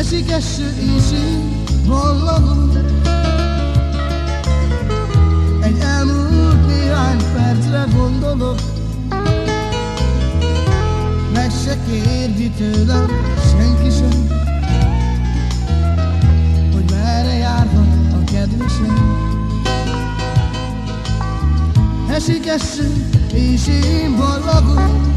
esik eső éjség hallanom. Egy elmúlt néhány percre gondolok, meg se kérdi tőlem senki sem, hogy merre járhat a kedvesem. Esik eső, és én ballagom,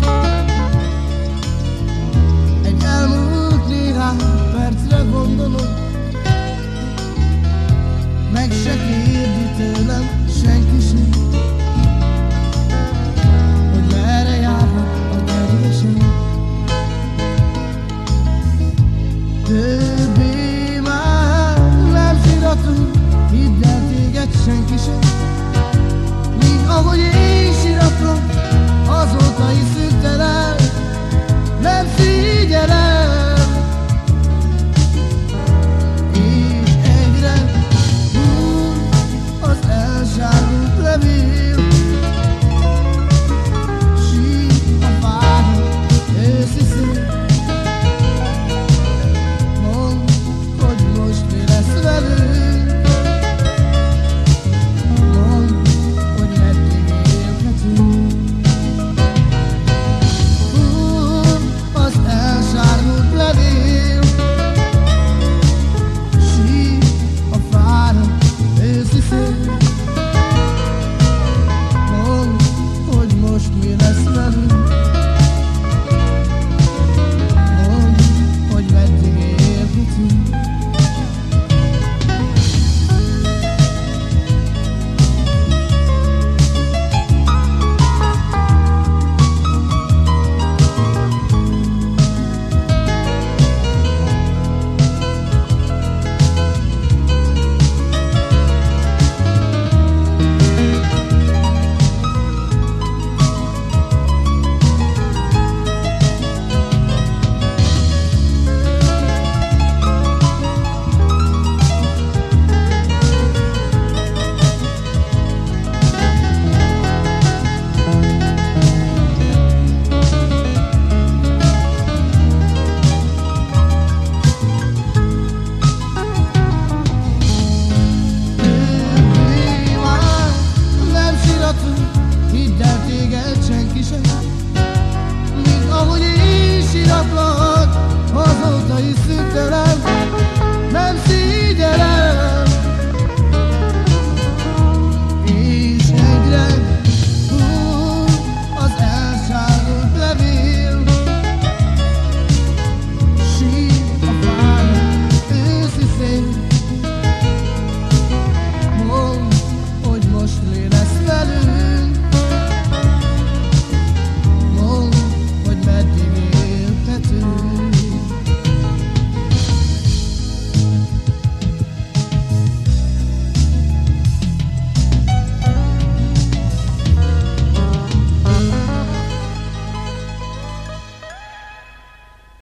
Yine sınarım